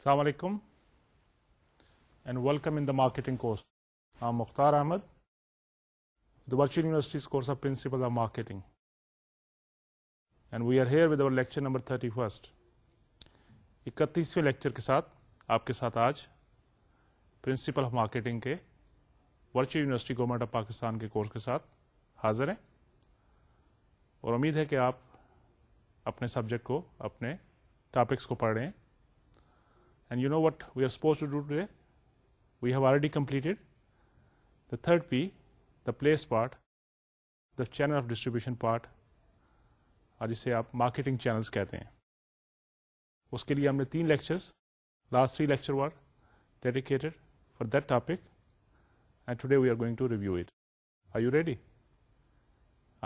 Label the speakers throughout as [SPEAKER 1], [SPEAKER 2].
[SPEAKER 1] السلام علیکم and welcome in the marketing course ہاں Mukhtar Ahmad the virtual universities course of principle of marketing and we are here with our lecture number thirty first اکتیسویں lecture کے ساتھ آپ کے ساتھ آج پرنسپل آف مارکیٹنگ کے virtual university government of Pakistan کے کورس کے ساتھ حاضر ہیں اور امید ہے کہ آپ اپنے سبجیکٹ کو اپنے ٹاپکس کو پڑھ رہے ہیں and you know what we are suppose to do to we have already completed the third P the place part the channel of distribution part اور جسے آپ مارکیٹنگ چینلس کہتے ہیں اس کے لیے ہم نے تین lectures last three lecture war dedicated for that topic and today we are going to review it are you ready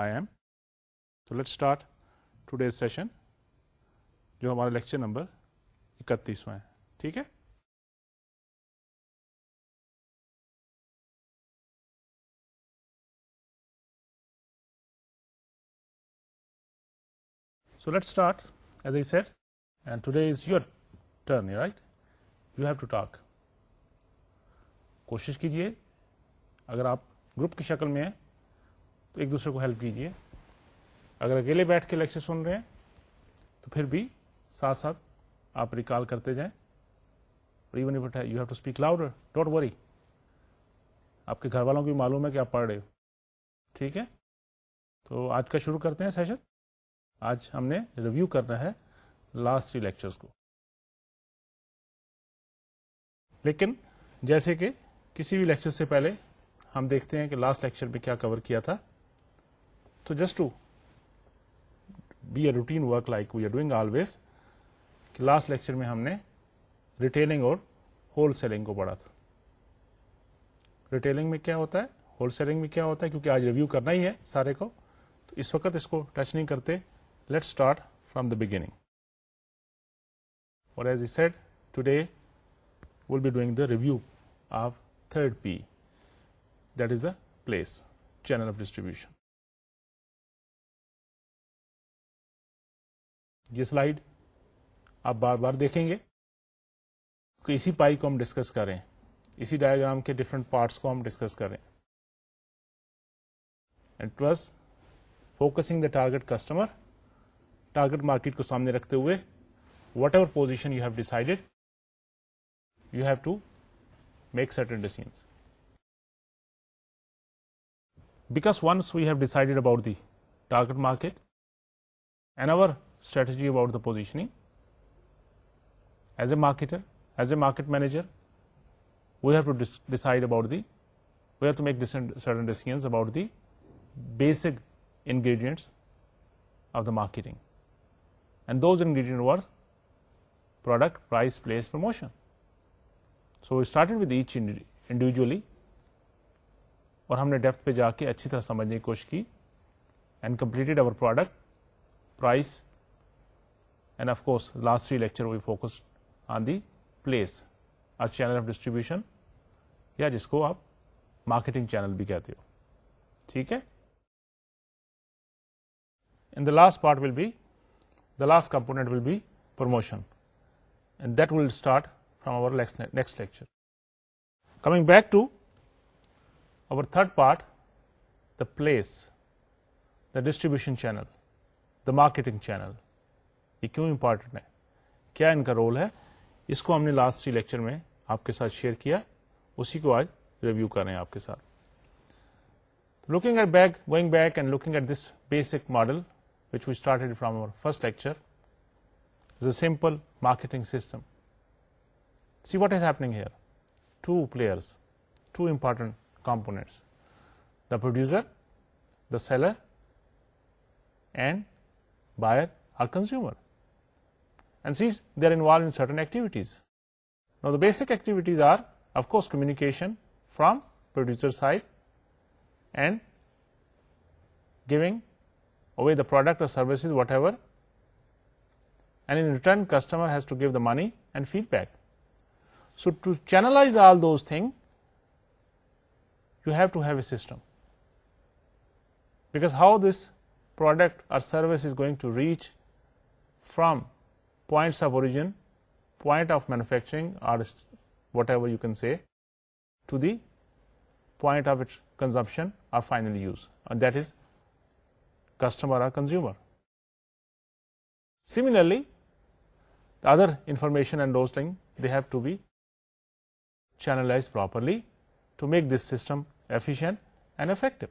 [SPEAKER 1] I am تو لیٹ اسٹارٹ ٹوڈے سیشن جو ہمارا لیکچر نمبر اکتیسواں ہے ٹھیک ہے so let start as a set and today is your turn right you have to talk کوشش کیجیے اگر آپ گروپ کی شکل میں ہیں تو ایک دوسرے کو ہیلپ کیجیے اگر اکیلے بیٹھ کے لیکچر سن رہے ہیں تو پھر بھی ساتھ ساتھ آپ ریکال کرتے جائیں اور even you have to speak don't worry آپ کے گھر والوں کو بھی معلوم ہے کہ آپ پڑھ رہے ہو ٹھیک ہے تو آج کا شروع کرتے ہیں سیشن آج ہم نے ریویو کرنا ہے لاسٹ تھری لیکچرس کو لیکن جیسے کہ کسی بھی لیکچر سے پہلے ہم دیکھتے ہیں کہ لاسٹ لیکچر میں کیا کور کیا تھا تو just to be a routine work like we are doing always کہ لاسٹ لیکچر میں ہم نے ریٹیلنگ اور ہول سیلنگ کو پڑھا تھا ریٹیلنگ میں کیا ہوتا ہے ہول سیلنگ میں کیا ہوتا ہے کیونکہ آج ریویو کرنا ہی ہے سارے کو تو اس وقت اس کو ٹچ نہیں کرتے let start from the beginning اور as a set today will be doing the review of third P that is the place channel of distribution یہ سلائڈ آپ بار بار دیکھیں گے اسی پائی کو ہم ڈسکس کریں اسی ڈائگرام کے ڈفرنٹ پارٹس کو ہم ڈسکس کریں and plus focusing the target customer target market کو سامنے رکھتے ہوئے whatever position you have decided you have to make certain decisions because once we have decided about the target market and our strategy about the positioning as a marketer as a market manager we have to decide about the we have to make that certain decisions about the basic ingredient of the marketing and those ingredient product price place promotion so start with each individually اور ہم نے depth پہ جا کے اچھی طرح سمجھنے کی کوشش کی and completed our product price and of course last three lecture we focus on the place channel of distribution یا جس کو آپ مارکیٹنگ چینل بھی کہتے ہو ٹھیک ہے in the last part will be the last component will be promotion and that will start from our next lecture coming back to our third part the place the distribution channel the marketing channel یہ کیوں important ہے کیا ان کا role ہے اس کو ہم نے لاسٹ تھری لیکچر میں آپ کے ساتھ شیئر کیا اسی کو آج ریویو کر رہے ہیں آپ کے ساتھ looking at back going back and looking at this basic model which we started from our first lecture is a simple marketing system see what is happening here two players two important components the producer the seller and buyer or consumer and sees they are involved in certain activities. Now, the basic activities are, of course, communication from producer side and giving away the product or services, whatever, and in return, customer has to give the money and feedback. So, to channelize all those things, you have to have a system, because how this product or service is going to reach from points of origin, point of manufacturing, or whatever you can say, to the point of its consumption or final use, and that is customer or consumer. Similarly, the other information and those things, they have to be channelized properly to make this system efficient and effective.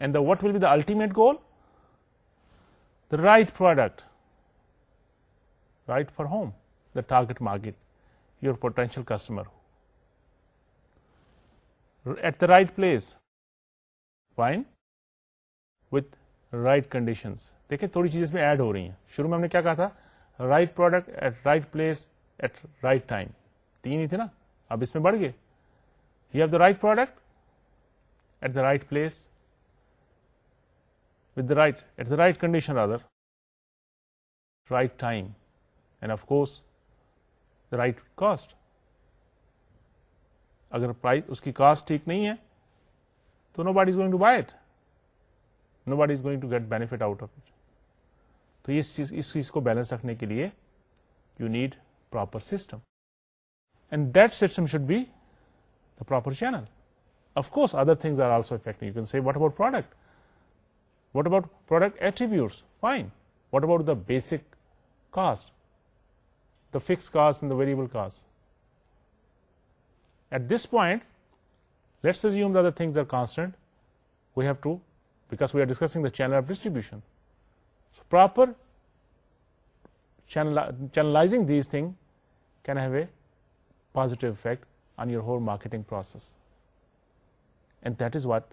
[SPEAKER 1] And what will be the ultimate goal? Right product right for whom the target market your potential customer who at the right place fine with right conditions دیکھیں تھوڑی چیزیں اس میں add ہو رہی ہیں شروع میں ہم نے کیا کہا تھا right product at right place at right time تین ہی تھے نا اب اس میں بڑھ گئے you have the right product at the right place with the right at the right condition other right time and of course the right cost اگر پرائز اس کی کاسٹ ٹھیک نہیں ہے تو nobody is going to buy it nobody is going to get benefit out of it تو اس چیز کو بیلنس رکھنے کے لیے you need proper system and that system should be the proper channel of course other things are also affect you can see what about product What about product attributes? Fine. What about the basic cost, the fixed cost and the variable cost? At this point, let's assume that the things are constant. We have to, because we are discussing the channel of distribution. So, proper channelizing these things can have a positive effect on your whole marketing process. And that is what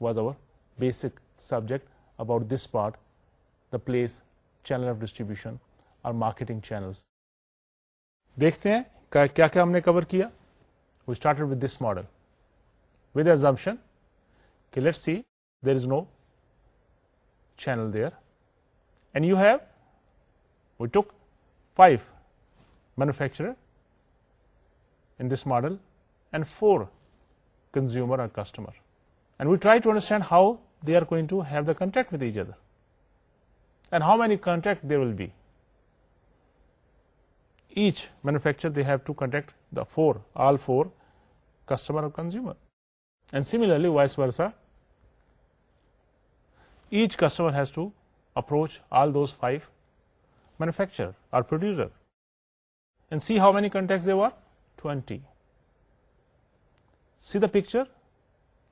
[SPEAKER 1] was our basic subject about this part the place channel of distribution اور marketing channels دیکھتے ہیں کیا کیا ہم نے cover کیا we started with this model with assumption کہ let see there is no channel there and you have we took five manufacturer in this model and four consumer اور customer and we try to understand how they are going to have the contact with each other. And how many contact there will be? Each manufacturer, they have to contact the all four, customer or consumer. And similarly, vice versa, each customer has to approach all those 5 manufacturer or producer. And see how many contacts there were? 20. See the picture?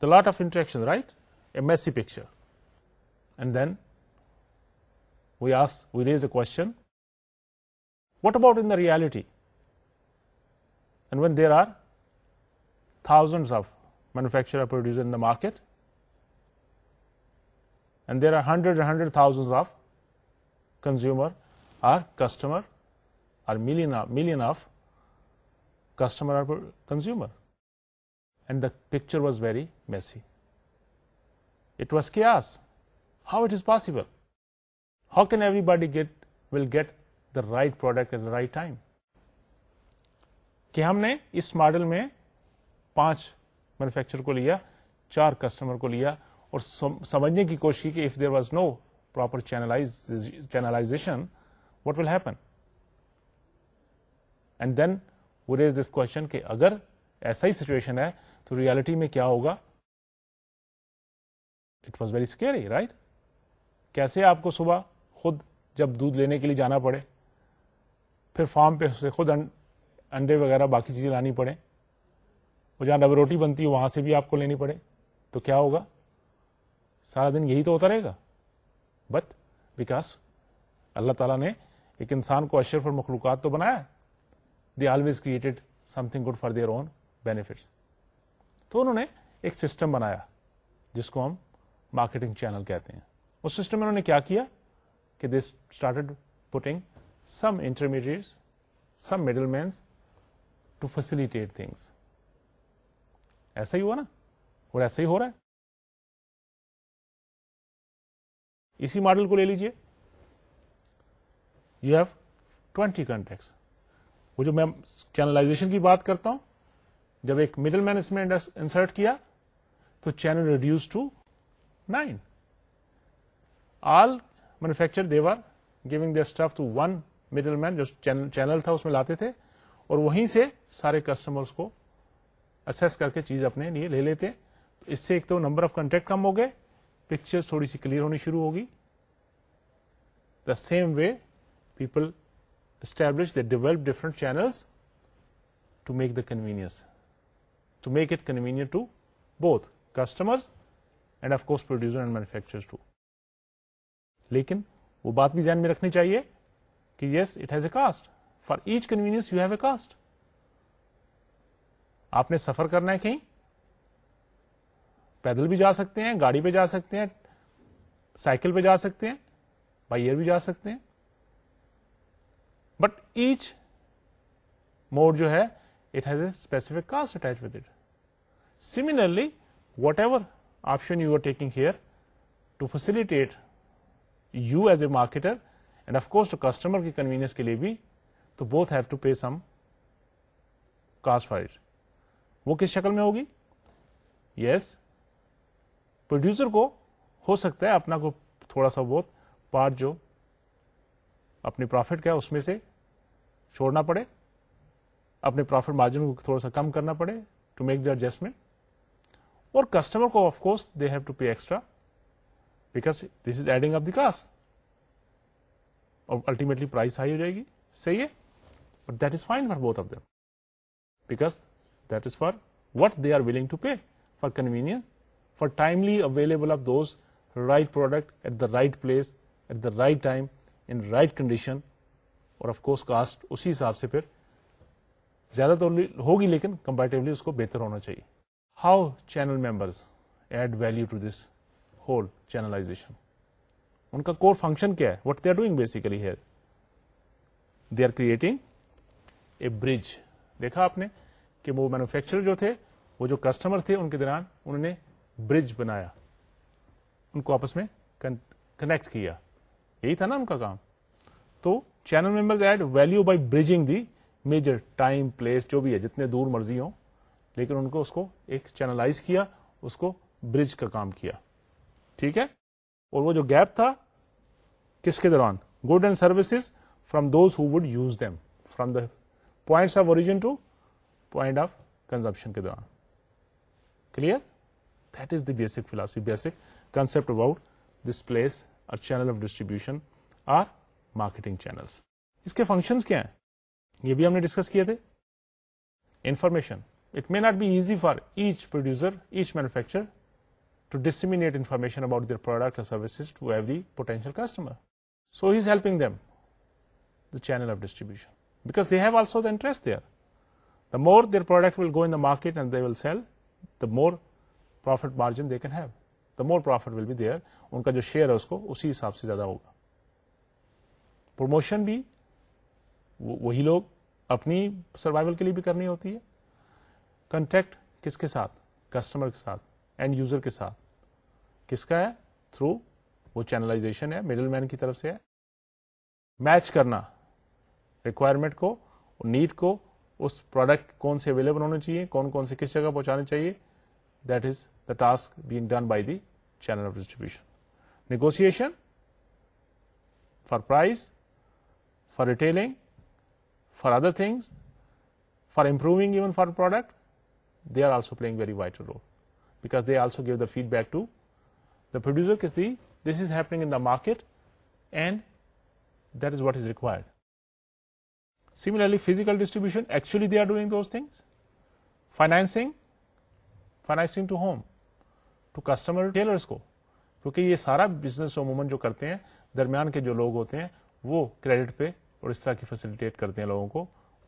[SPEAKER 1] The lot of interaction, right? a messy picture. And then we raise a question, what about in the reality? And when there are thousands of manufacturer producers in the market, and there are hundreds and thousands of consumer or customer, or million of customer or consumer, and the picture was very messy. It was کی آرس how it is possible how can everybody get will get the right product at the right time کہ ہم نے اس model میں پانچ manufacture کو لیا چار کسٹمر کو لیا اور سمجھنے کی کوشش کی if there was no proper channelization what will happen and then was this question کہ اگر ایسا ہی سچویشن ہے تو ریالٹی میں کیا ہوگا it was very square right کیسے آپ کو صبح خود جب دودھ لینے کے لیے جانا پڑے پھر فارم پہ سے خود انڈے وغیرہ باقی چیزیں لانی پڑے وہ جہاں ڈبل روٹی بنتی ہے وہاں سے بھی آپ کو لینی پڑے تو کیا ہوگا سارا دن یہی تو ہوتا رہے گا بٹ بیکاز اللہ تعالیٰ نے ایک انسان کو اشرف اور مخلوقات تو بنایا they always created something good for their own benefits تو انہوں نے ایک سسٹم بنایا جس کو ہم مارکیٹنگ چینل کہتے ہیں اس سسٹم میں انہوں نے کیا کیا کہ this started putting some intermediates some middle means to facilitate things ایسا ہی ہوا نا اور ایسا ہی ہو رہا ہے اسی ماڈل کو لے لیجئے یو ہیو ٹوینٹی کنٹیکس وہ جو میں چینلائزیشن کی بات کرتا ہوں جب ایک مڈل مین اس میں انسرٹ کیا تو channel reduce to nine all manufacture they were giving stuff to one middle man جو چینل تھا اس میں لاتے تھے اور وہیں سے سارے کسٹمر کو اسس کر کے چیز اپنے لیے لے لیتے تو اس سے ایک تو نمبر آف کنٹیکٹ کم ہو گئے پکچر تھوڑی سی کلیئر ہونی شروع ہوگی the same way people establish the develop different channel to make the convenience to make it convenient to both customer and of course producer and manufacture too لیکن وہ بات بھی ذہن میں رکھنی چاہیے کہ yes it has a cost for each convenience you have a cost آپ نے سفر کرنا ہے کہیں پیدل بھی جا سکتے ہیں گاڑی پہ جا سکتے ہیں سائیکل پہ جا سکتے ہیں بائی ایئر بھی جا سکتے ہیں بٹ ایچ موڈ جو ہے it has a specific cost attach with it similarly whatever option you are taking here to facilitate you as a marketer and of course customer کی convenience کے لیے بھی تو both have to pay some cost فائڈ وہ کس شکل میں ہوگی یس پروڈیوسر کو ہو سکتا ہے اپنا کو تھوڑا سا بہت پارٹ جو اپنی پروفٹ ہے اس میں سے چھوڑنا پڑے اپنے پروفٹ مارجن کو تھوڑا سا کم کرنا پڑے ٹو میک دا ایڈجسٹمنٹ اور کسٹمر کو of course they have to pay extra because this is adding of the cost اور الٹیمیٹلی پرائز ہائی ہو جائے گی صحیح ہے اور that is fine for both of them because that is for what they are willing to pay for convenience for timely available of those right product at the right place at the right time in right condition اور of course cost اسی حساب سے پھر زیادہ تو ہوگی لیکن comparatively اس کو بہتر ہونا چاہیے channel members add value to this whole channelization ان کا کور فنکشن کیا ہے what they are doing basically here they are creating a bridge دیکھا آپ نے کہ وہ مینوفیکچرر جو تھے وہ جو کسٹمر تھے ان کے دوران انہوں نے برج بنایا ان کو آپس میں کنیکٹ کیا یہی تھا نا ان کا کام تو channel members add value by bridging the major time place جو بھی ہے جتنے دور مرضی ہوں لیکن ان کو اس کو ایک چینلائز کیا اس کو برج کا کام کیا ٹھیک ہے اور وہ جو گیپ تھا کس کے دوران good and services from those who would use them from the point of origin to point of consumption کے دوران clear that is the basic philosophy basic concept about this place اور channel of distribution or marketing channels اس کے functions کیا ہیں یہ بھی ہم نے ڈسکس کیے تھے information it may not be easy for each producer each manufacture to disseminate information about their product services to every potential customer so he is helping the the the channel of distribution because they have also interest their more their product will go in market and they will sell the more profit margin they can have the more profit will be there ان کا جو share ہے اس کو اسی حساب سے زیادہ ہوگا پروموشن بھی وہی لوگ اپنی سروائول کے لیے بھی کرنی ہوتی ہے کنٹیکٹ کس کے ساتھ کسٹمر کے ساتھ اینڈ یوزر کے ساتھ کس کا ہے تھرو وہ چینلائزیشن ہے مڈل مین کی طرف سے ہے میچ کرنا ریکوائرمنٹ کو نیڈ کو اس پروڈکٹ کون سے اویلیبل ہونے چاہیے کون کون سے کس جگہ پہنچانے چاہیے that is the task being done by the channel of distribution negotiation for price for retailing for other things for improving even for product they are also play very vital role because they also give the feedback to the producer کس this is happening in market and that is what is required similarly physical distribution actually they are doing financing financing to home to customer tailors کو کیونکہ یہ سارا business جو کرتے ہیں درمیان کے جو لوگ ہوتے ہیں وہ کریڈٹ پہ اور اس طرح کی فیسلٹیٹ کرتے ہیں لوگوں کو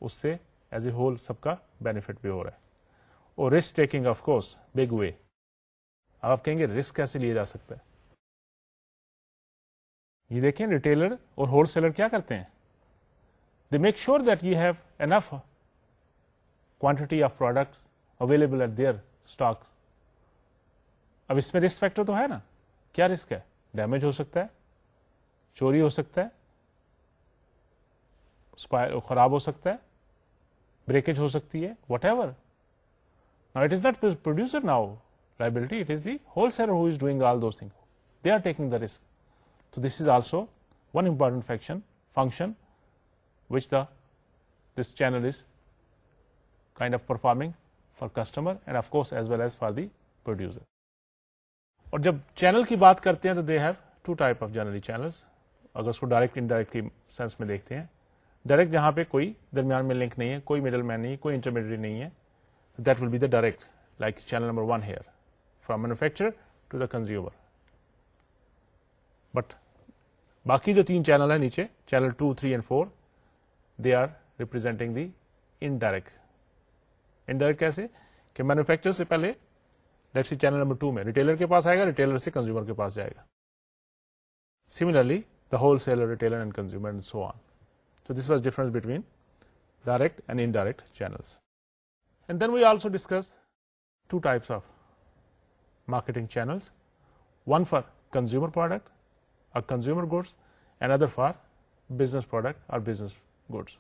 [SPEAKER 1] اس سے ایز اے ہول سب کا بینیفٹ بھی ہو رہا ہے اور risk taking of course big way اب آپ کہیں گے رسک کیسے لیا جا سکتا ہے یہ دیکھیں ریٹیلر اور ہول سیلر کیا کرتے ہیں they make sure that you have enough quantity of products available at their stock اب اس میں رسک فیکٹر تو ہے نا کیا رسک ہے ڈیمیج ہو سکتا ہے چوری ہو سکتا ہے خراب ہو سکتا ہے بریکج ہو سکتی ہے whatever it is the producer now liability it is the wholesaler is doing all those thing they are taking the risk. تو this is also one important faction function which the this channel is kind of performing for customer and of course as well as for the producer اور جب channel کی بات کرتے ہیں تو they have two type of generally channels اگر اس کو ڈائریکٹ انڈائریکٹلی سینس میں دیکھتے ہیں ڈائریکٹ جہاں پہ کوئی درمیان میں لنک نہیں ہے کوئی مڈل مین نہیں ہے کوئی انٹرمیڈیٹ نہیں ہے that will be direct like channel number one here from manufacture to the consumer but باقی جو تین چینل ہیں نیچے channel two three and four they are representing the indirect indirect کیسے کہ مینوفیکچر سے پہلے لیٹ سی چینل نمبر میں ریٹیلر کے پاس آئے گا ریٹیلر سے کنزیومر کے پاس جائے گا similarly the wholesaler retailer and consumer so on this was difference between direct and indirect channels and then we also discuss two types of marketing channels one for consumer product اور consumer goods and other for business product اور business goods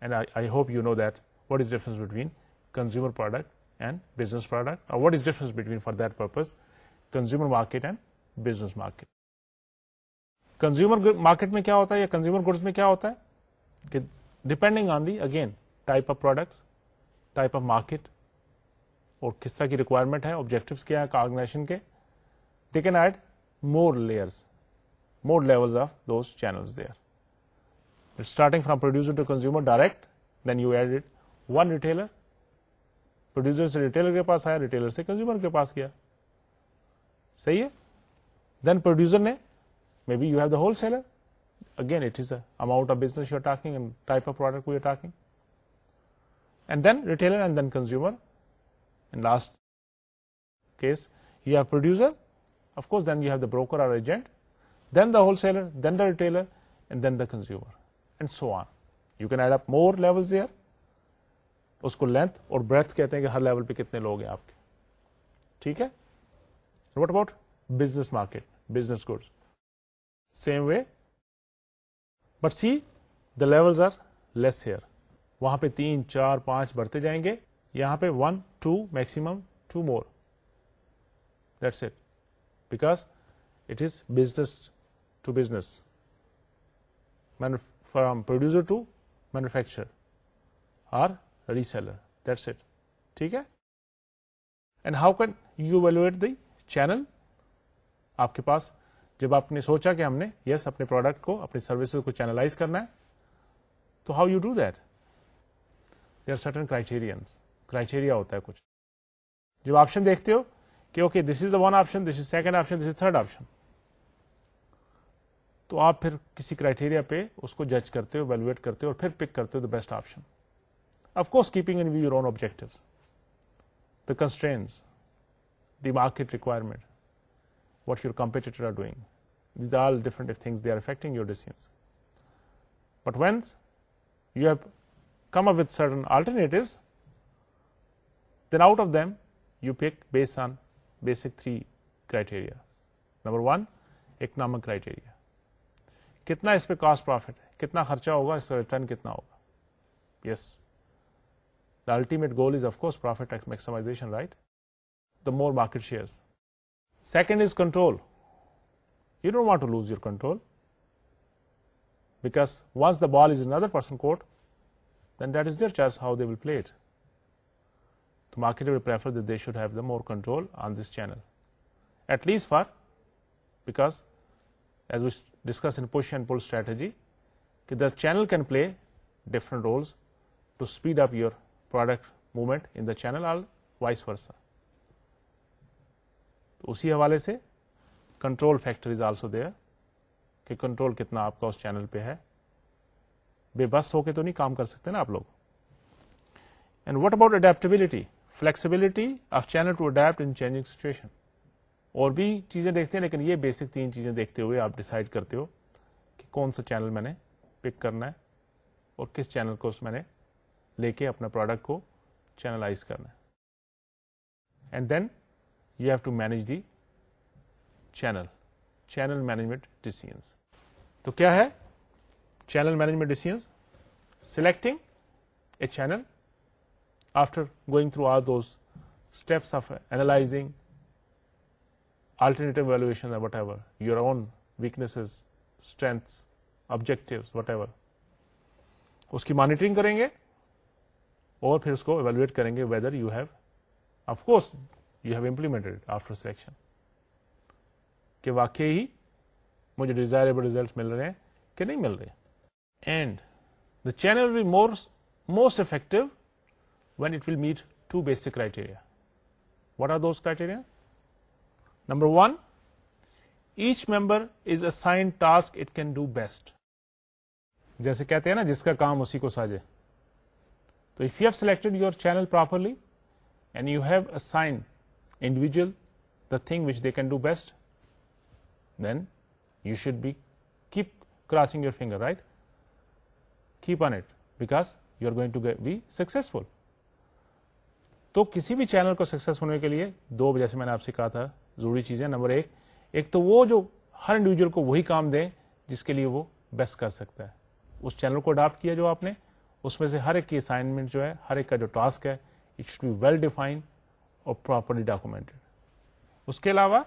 [SPEAKER 1] and I hope you know that what is difference between consumer product and business product اور what is difference between for that purpose consumer market and business market consumer market میں کیا ہوتا ہے یا consumer goods میں کیا ہوتا ہے کہ depending on the again type of products type of market اور کس طرح کی ریکوائرمنٹ ہے آبجیکٹوس کیا ہے آرگنائزیشن کے they can add more layers more level of those channels they are starting from producer to consumer direct then you add it one retailer producer سے retailer کے پاس آیا ریٹیلر سے کنزیومر کے پاس گیا صحیح ہے دین پروڈیوسر نے may be you have the wholesaler again it is amount of business you are talking type of product you are talking and then retailer and then consumer and last case you have producer course then you have the broker or agent then the wholesaler then the retailer and then the consumer and so on you can add up more level اس کو length اور breath کہتے ہیں کہ ہر level پہ کتنے لوگ ہیں آپ کے ٹھیک ہے what about business market business good same way but see the level are less here وہاں پہ تین چار پانچ بڑھتے جائیں گے یہاں پہ one two maximum two more that's it because it is business to business from producer to manufacture or reseller that's it ٹھیک ہے and how can you velvet the channel آپ کے پاس جب آپ نے سوچا کہ ہم نے یس yes, اپنے پروڈکٹ کو اپنی سروسز کو چینلائز کرنا ہے تو how you do that certain criterion criteria ہوتا ہے کچھ جب آپشن دیکھتے ہو کہ okay this is the one option this is second option this is third option تو آپ پھر کسی کرائٹیریا پہ اس کو جج کرتے ہو ویلویٹ کرتے ہو اور پھر پک کرتے ہو the best option of course keeping in your own objective the constraints the market requirement what your competitor are doing these are all different things they are affecting your disease but once you have come with certain alternate then out of them you pick based on basic three criteria number one economic criteria کتنا اس پہ cost ہے کتنا خرچہ ہوگا اس کا return کتنا ہوگا yes the ultimate goal is of course profit maximisation right the more market share second is control you don't want to lose your control because once the ball is in other person got more control on this channel at least for because کہ the channel can play up your product movement in the channel تو اسی حوالے سے control factor is also there کہ control کتنا آپ کا اس channel پہ ہے بے بس ہو کے تو نہیں کام کر سکتے نا آپ لوگ and what about adaptability flexibility of channel to adapt in changing situation اور بھی چیزیں دیکھتے ہیں لیکن یہ بیسک تین چیزیں دیکھتے ہوئے آپ ڈسائڈ کرتے ہو کہ کون سا چینل میں نے پک کرنا ہے اور کس چینل کو اس میں نے لے کے اپنا پروڈکٹ کو چینلائز کرنا ہے and then you have to manage the channel channel management decisions تو کیا ہے channel management decision selecting a channel after going through all those steps of analysing alternative valuation whatever your own weaknesses strengths objective whatever اس کی monitoring کریں گے اور پھر اس کو ایویلویٹ کریں گے whether you have of course you have implemented after selection کہ واقعی ہی مجھے ڈیزائربل ریزلٹ مل رہے ہیں کہ نہیں مل رہے and the channel we more most effective when it will meet to basic criteria what are those criteria number one each member is assign task it can do best جیسے کہتے ہیں نا جس کا کام اسی کو ساجے تو if you have selected your channel properly and you have assign individual the thing which they can do best then you should be keep crossing your finger right keep on it because you are going to get, be successful تو کسی بھی channel کو success ہونے کے لیے دو جیسے میں نے آپ سے کہا تھا ضروری چیزیں نمبر ایک ایک تو وہ جو ہر انڈیویجل کو وہی کام دیں جس کے لیے وہ بیسٹ کر سکتا ہے اس چینل کو اڈاپٹ کیا جو آپ نے اس میں سے ہر ایک کی اسائنمنٹ جو ہے ہر ایک کا جو ٹاسک ہے it should be well defined اور پراپرلی ڈاکومینٹڈ اس کے علاوہ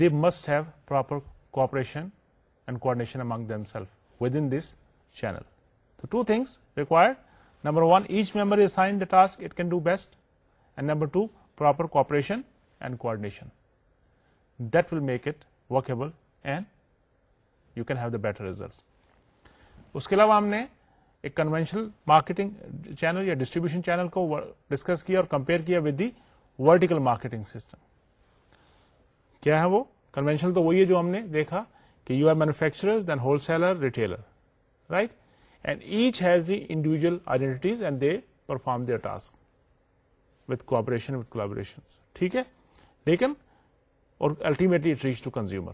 [SPEAKER 1] they must have proper cooperation and coordination among them self within this channel تو two things required number one each member sign the task it can do best and number two proper cooperation and coordination that will make it and you can have the better result اس کے علاوہ ہم نے ایک conventional marketing channel یا distribution channel کو discuss کیا اور کمپیئر کیا with the vertical marketing system کیا ہے وہ کنوینشن تو وہی ہے جو ہم نے دیکھا کہ you are manufacturer then wholesaler retailer right and each has the individual identity and they perform task ٹھیک ہے لیکن اور ultimately it reach to consumer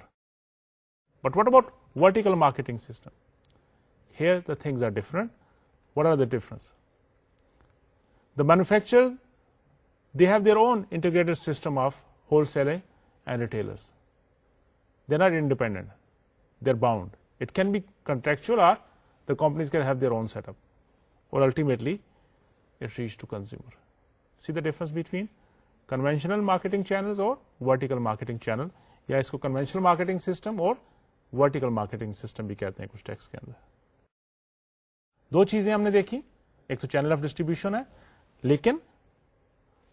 [SPEAKER 1] but what about vertical marketing system here the things are different what are the difference the manufacture they have their own integrated system of wholesaling and retailers they are independent they are bound it can be contractual are companies care اور vertical marketing کے اندر دو چیزیں ہم نے دیکھی ایک تو channel of distribution ہے لیکن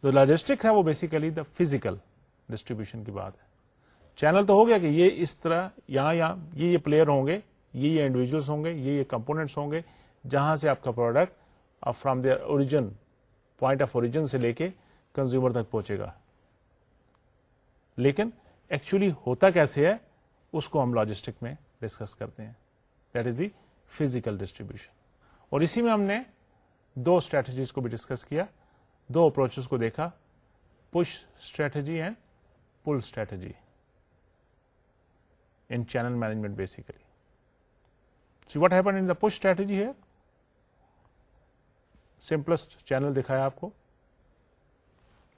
[SPEAKER 1] جو لاجسٹک ہے وہ بیسیکلی دا فزیکل ڈسٹریبیوشن کی بات ہے چینل تو ہو گیا کہ یہ اس طرح یہ پلیئر ہوں گے یہ یہ انڈیویجلس ہوں گے یہ یہ کمپونیٹس ہوں گے جہاں سے آپ کا product from their origin point of origin سے لے کے کنزیومر تک پہنچے گا لیکن ایکچولی ہوتا کیسے ہے اس کو ہم لاجسٹک میں ڈسکس کرتے ہیں that is the physical distribution اور اسی میں ہم نے دو اسٹریٹجیز کو بھی ڈسکس کیا دو اپروچز کو دیکھا push strategy and pull strategy in channel management basically see what happen in the push strategy ہے سمپلسٹ چینل دکھایا آپ کو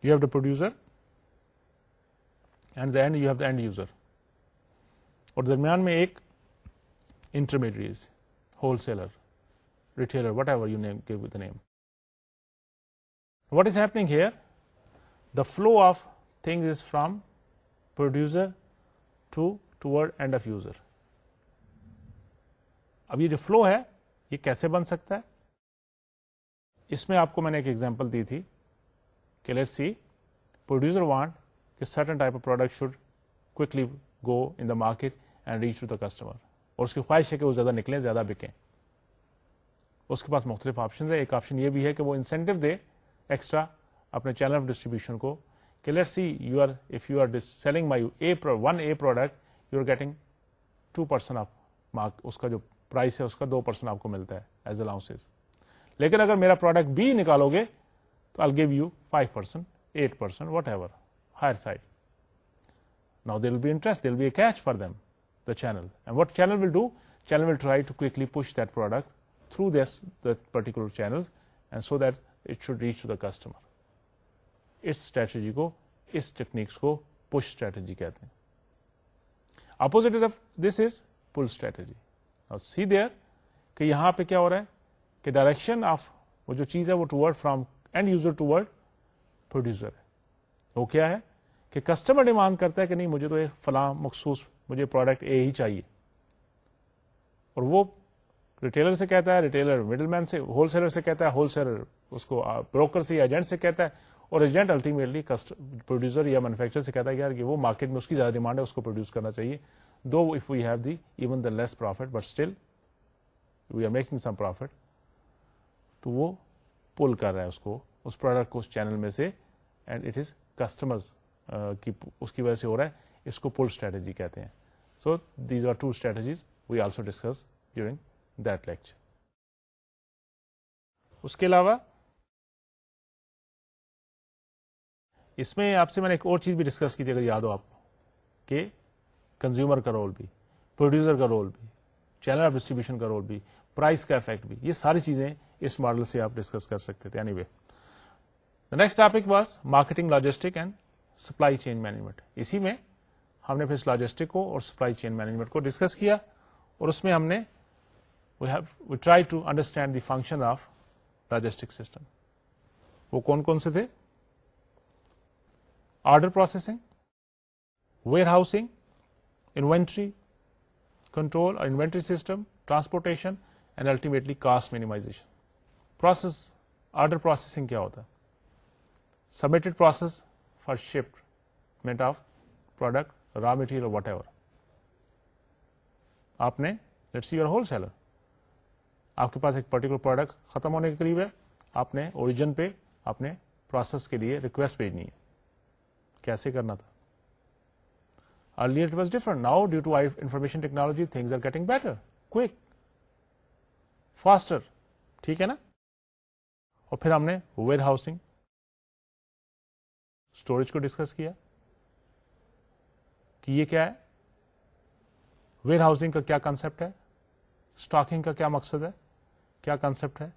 [SPEAKER 1] you have the producer and the end you have the end user اور درمیان میں ایک intermediate wholesaler retailer whatever you name give the name what is happening here the flow of thing is from producer to ٹوڈ end of user اب یہ جو flu ہے یہ کیسے بن سکتا ہے اس میں آپ کو میں نے ایک ایگزامپل دی تھی کہ لیٹ سی پروڈیوسر وانٹ کہ certain type of product should go in the market and reach to the customer اور اس کی خواہش ہے کہ وہ زیادہ نکلیں زیادہ بکیں اس کے پاس مختلف آپشن ہیں ایک آپشن یہ بھی ہے کہ وہ انسینٹو دے ایکسٹرا اپنے چینل آف ڈسٹریبیوشن کو کہ let see you are if you are selling my one a product you are getting two percent of اس کا جو پرائس ہے اس کا دو پرسینٹ آپ کو ملتا ہے ایز الاؤنسز لیکن اگر میرا پروڈکٹ بی نکالو گے تو I give you five percent eight percent whatever higher side now there'll be interest there'll be a catch for them the channel and what channel will do channel will try to clearly push that product through this the particular channel and so that it should reach to the customer اس strategy کو اس techniques کو push strategy کہتے ہیں opposite of this is pull strategy سی پہ کیا ہو رہا ہے کہ ڈائریکشن آف وہ جو چیز ہے وہ to from end user to word producer ہے وہ کیا کہ کسٹمر ڈیمانڈ کرتا ہے کہ نہیں مجھے تو ایک فلاں مخصوص مجھے پروڈکٹ اے ہی چاہیے اور وہ ریٹیلر سے کہتا ہے ریٹیلر مڈل مین سے ہول سیلر سے کہتا ہے ہول سیلر اس کو بروکر سے ایجنٹ سے کہتا ہے اور ایجنٹ الٹیمیٹلی پروڈیوسر یا مینوفیکچر سے کہتا ہے کہ وہ مارکیٹ میں اس کی زیادہ ڈیمانڈ ہے اس کو پروڈیوس کرنا چاہیے though if we have the even the less profit but still we are making some profit تو وہ پل کر رہا ہے اس کو اس پروڈکٹ کو اس چینل میں سے اینڈ اٹ از کسٹمر ہو رہا ہے اس کو پل اسٹریٹجی کہتے ہیں so these are two strategies we also discuss during that lecture اس کے علاوہ اس میں آپ سے میں نے ایک اور چیز بھی ڈسکس کی تھی اگر یاد ہو آپ کہ کنزیومر کا رول بھی پروڈیوسر کا رول بھی چینل آف ڈسٹریبیوشن کا رول بھی پرائز کا افیکٹ بھی یہ ساری چیزیں اس ماڈل سے آپ ڈسکس کر سکتے تھے وے next topic marketing logistic supply chain management اسی میں ہم نے پھر لاجیسٹک کو اور سپلائی چین مینجمنٹ کو ڈسکس کیا اور اس میں ہم نے try to understand the function of logistic system وہ کون کون سے تھے order processing warehousing inventory control اور inventory system transportation and ultimately cost minimisation process order processing کیا ہوتا ہے submitted process for shipped of product raw material whatever آپ نے یور ہول سیلر آپ کے پاس ایک پرٹیکولر پروڈکٹ ختم ہونے کے قریب ہے آپ نے اوریجن پہ آپ نے پروسیس کے لیے ریکویسٹ بھیجنی ہے کیسے کرنا تھا early it was different now due to I information technology things are getting better کو فاسٹر ٹھیک ہے نا اور پھر ہم نے ویئر ہاؤسنگ اسٹوریج کو ڈسکس کیا کہ یہ کیا ہے ویئر ہاؤسنگ کا کیا کنسپٹ ہے اسٹاکنگ کا کیا مقصد ہے کیا کانسپٹ ہے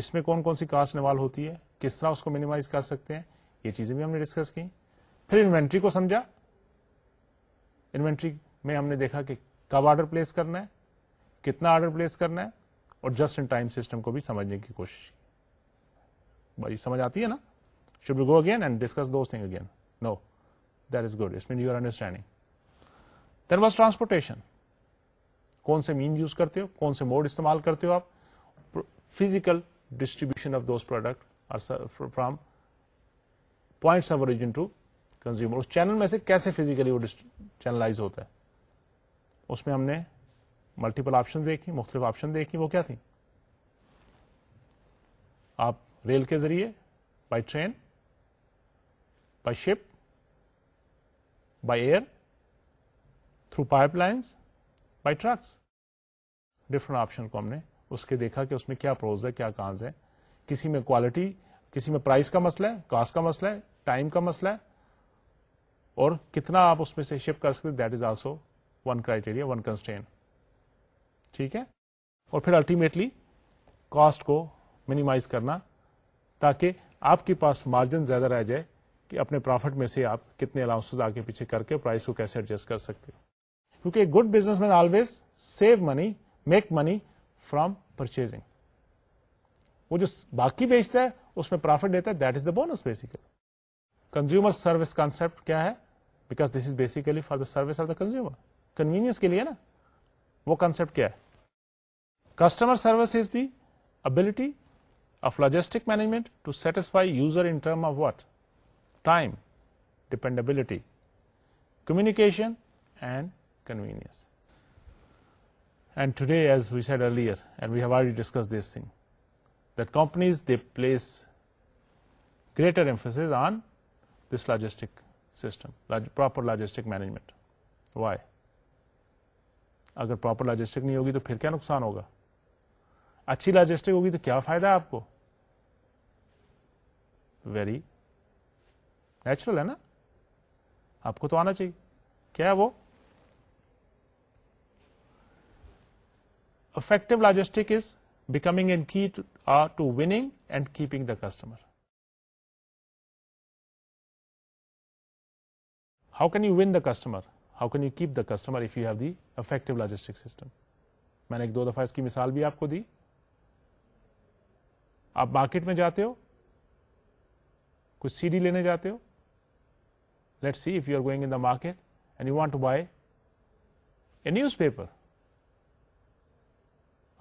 [SPEAKER 1] اس میں کون کون سی کاسٹ نوال ہوتی ہے کس طرح اس کو مینیمائز کر سکتے ہیں یہ چیزیں بھی ہم نے ڈسکس کی پھر انوینٹری کو سمجھا انوینٹری میں ہم نے دیکھا کہ کب آرڈر پلیس کرنا ہے کتنا آرڈر پلیس کرنا ہے اور جسٹ ان ٹائم سسٹم کو بھی سمجھنے کی کوشش بھائی سمجھ آتی ہے نا should go again and discuss thing again know that is good it's main you understanding then was transportation کون سے مین یوز کرتے ہو کون سے موڈ استعمال کرتے ہو آپ physical distribution of those product from points of origin to consumer اس چینل میں سے کیسے فزیکلی وہ چینلائز ہوتا ہے اس میں ہم نے ملٹیپل آپشن دیکھی مختلف آپشن دیکھی وہ کیا تھی آپ ریل کے ذریعے by train by ship by air through pipelines by trucks different option کو ہم نے اس کے دیکھا کہ اس میں کیا پروز ہے کیا کانز ہے کسی میں کوالٹی کسی میں پرائز کا مسئلہ ہے کاسٹ کا مسئلہ ہے ٹائم کا مسئلہ ہے اور کتنا آپ اس میں سے شفٹ کر سکتے that is also one criteria one کنسٹین ٹھیک ہے اور پھر الٹیمیٹلی کاسٹ کو منیمائز کرنا تاکہ آپ کے پاس مارجن زیادہ رہ جائے کہ اپنے پرافٹ میں سے آپ کتنے الاؤنس آگے پیچھے کر کے پرائز کو کیسے ایڈجسٹ کر سکتے ہو کیونکہ good businessman always save money make money from purchasing وہ جو باقی بیچتا ہے اس میں پروفٹ دیتا ہے that is the bonus بیسیکل consumer service concept کیا ہے because this is basically for the service of the consumer convenience کے لیے نا وہ کنسپٹ کیا ہے customer service is the ability of logistic management to satisfy user in term of what time dependability communication and convenience and today as we said earlier and we have already discussed discuss this thing that they place they place greater emphasis on this system proper logistic management why اگر proper logistic نہیں ہوگی تو پھر کیا نقصان ہوگا اچھی logistic ہوگی تو کیا فائدہ آپ کو ویری نیچرل ہے نا آپ کو تو آنا چاہیے کیا وہ effective logistic is becoming and key to winning and keeping the customer how can you win the customer how can you keep the customer if you have the effective logistic system میں نے ایک دو دفعہ اس کی مثال بھی آپ کو دی آپ مارکیٹ میں جاتے ہو کچھ سی ڈی لینے جاتے ہو let see if you are going in the market and you want to buy a newspaper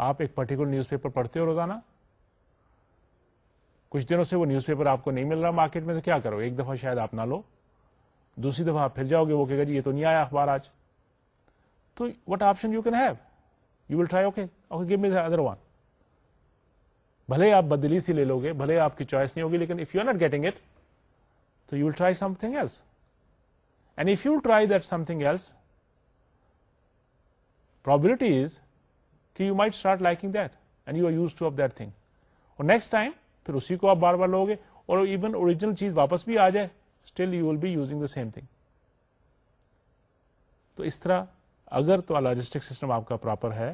[SPEAKER 1] آپ ایک پرٹیکولر نیوز پیپر پڑھتے ہو روزانہ کچھ دنوں سے وہ نیوز پیپر آپ کو نہیں مل رہا مارکیٹ میں تو کیا کرو ایک دفعہ شاید آپ نہ لو دوسری دفعہ آپ پھر جاؤ گے وہ کہے گا جی یہ تو نہیں آیا اخبار آج تو what option you can have you will try okay okay give me other one بھلے آپ بدلی سی لے لو گے بھلے آپ کی چوائس نہیں ہوگی لیکن if you are not getting it تو you will try something else and if you try that something else probability is کہ you might start liking that and you are use to that thing اور next time پھر اسی کو آپ بار بار لوگے اور ایون اوریجنل چیز واپس بھی آ جائے still you will be using the same thing تو اس طرح اگر تو لاجسٹک سسٹم آپ کا پراپر ہے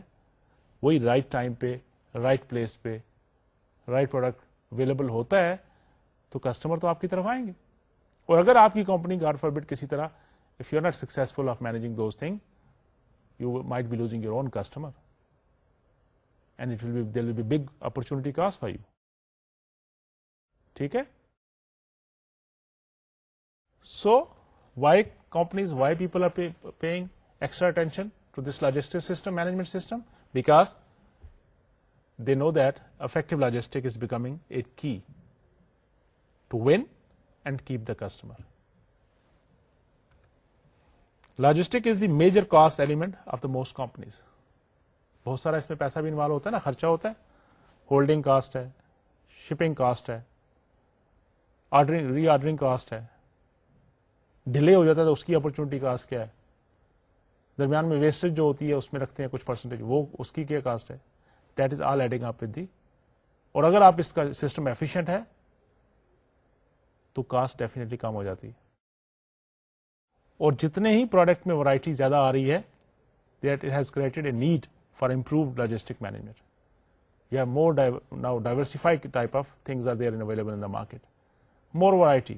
[SPEAKER 1] وہی رائٹ ٹائم پہ رائٹ پلیس پہ رائٹ پروڈکٹ اویلیبل ہوتا ہے تو کسٹمر تو آپ کی طرف آئیں گے اور اگر آپ کی کمپنی گارڈ فار بٹ کسی طرح if you are not successful of managing those thing you might be losing your own customer and it will be دل will be big opportunity cost for you ٹھیک ہے so why companies why people are paying extra attention to this logistic system management system because they know that effective logistic is becoming a key to win and keep the customer logistic is the major cost element of the most companies بہت سارا اس میں پیسہ بھی involve ہوتا ہے نا خرچہ ہوتا ہے ہولڈنگ کاسٹ ہے شپنگ کاسٹ ہے آرڈرنگ ری آرڈرنگ کاسٹ ہے ڈیلے ہو جاتا ہے تو اس کی اپرچونٹی کاسٹ کیا ہے درمیان میں ویسٹ جو ہوتی ہے اس میں رکھتے ہیں کچھ پرسنٹیج وہ اس کی کیا کاسٹ ہے that is all adding with the اور اگر آپ اس کا سسٹم ایفیشنٹ ہے تو کاسٹ ڈیفینیٹلی کم ہو جاتی ہے اور جتنے ہی پروڈکٹ میں ورائٹی زیادہ آ رہی ہے that it has created a need for improve logistic management یا more diversify type of things are there available in the market more variety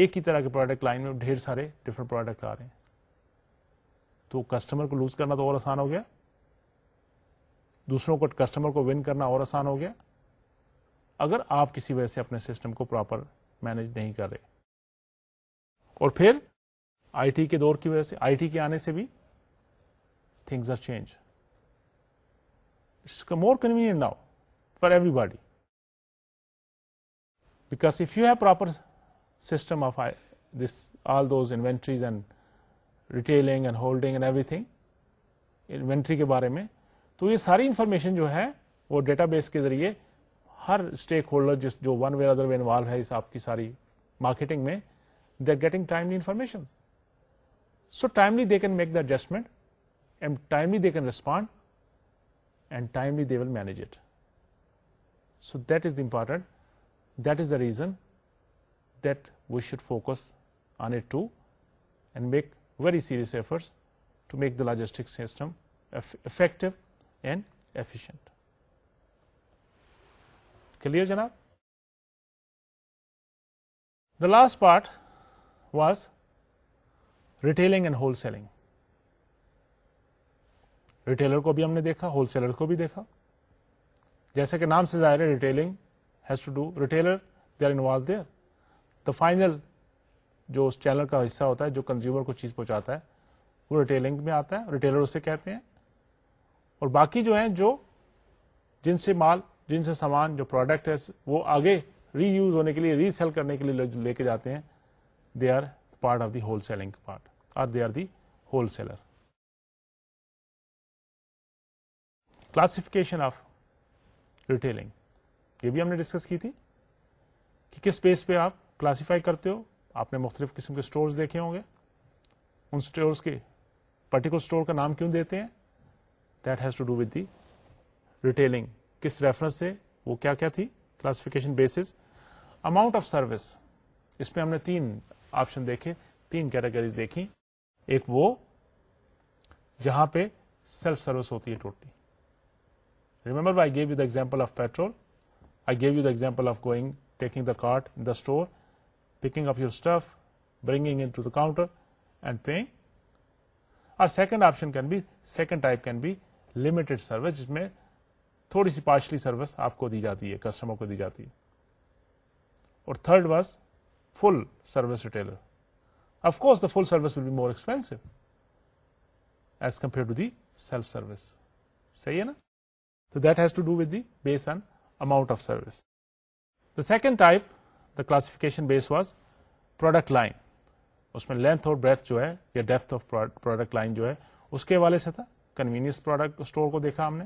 [SPEAKER 1] ایک ہی طرح کے پروڈکٹ لائن میں ڈھیر سارے ڈفرنٹ پروڈکٹ آ رہے ہیں تو کسٹمر کو لوز کرنا تو اور آسان ہو گیا دوسروں کو کسٹمر کو ون کرنا اور آسان ہو گیا اگر آپ کسی وجہ سے اپنے سسٹم کو پراپر مینج نہیں کر رہے اور پھر آئی ٹی کے دور کی وجہ سے آئی ٹی کے آنے سے بھی things are change it's more convenient now for everybody because if you have proper system of this all those inventories and retailing and holding and everything inventory کے بارے میں تو یہ ساری انفارمیشن جو ہے وہ ڈیٹا بیس کے ذریعے ہر اسٹیک ہولڈر جس جو one way other way involve ہے اس آپ کی ساری مارکیٹنگ میں they are getting timely information so timely they can make the adjustment and timely they can respond and timely they will manage it so that is the important that is the reason we should focus on it and make very serious efforts to make the logistic some effect and efficient clear جناب the last part was retailing and wholesaling retailer کو بھی ہم نے دیکھا whole seller کو بھی دیکھا جیسا کہ نام سے ظاہر ہے retailing has to do retailer they are involve there the final جو اس چینل کا حصہ ہوتا ہے جو کنزیومر کو چیز پہنچاتا ہے وہ ریٹیلنگ میں آتا ہے ریٹیلر اسے کہتے ہیں اور باقی جو ہیں جو جن سے مال جن سے سامان جو پروڈکٹ ہے وہ آگے ری یوز ہونے کے لیے ری سیل کرنے کے لیے لے کے جاتے ہیں they are part of the wholesaling part are they are the wholesaler classification of retailing یہ بھی ہم نے ڈسکس کی تھی کہ کس پیس پہ آپ کلاسیفائی کرتے ہو آپ نے مختلف قسم کے اسٹورز دیکھے ہوں گے ان اسٹور کے پرٹیکولر اسٹور کا نام کیوں دیتے ہیں that has to do the retailing کس ریفرنس سے وہ کیا کیا تھی classification bases amount of service اس میں ہم نے تین آپشن دیکھے تین کیٹیگریز دیکھی ایک وہ جہاں پہ سیلف سروس ہوتی ہے totally remember I give you the example of petrol I give you the example of going taking the cart in the store نگ of your staff bringing in to the counter and pay اور second option کی second type can be limited service جس میں تھوڑی سی partially service آپ کو دی جاتی ہے کسٹمر کو دی جاتی ہے اور third was full service retailer course the full service will be more expensive as compare to the self service صحیح ہے نا تو that has to do with the base on amount of service the second type the classification base was product line اس میں length اور breadth جو ہے یا ڈیپتھ آف پروڈکٹ لائن جو ہے اس کے حوالے سے تھا کنوینئنس پروڈکٹ اسٹور کو دیکھا ہم نے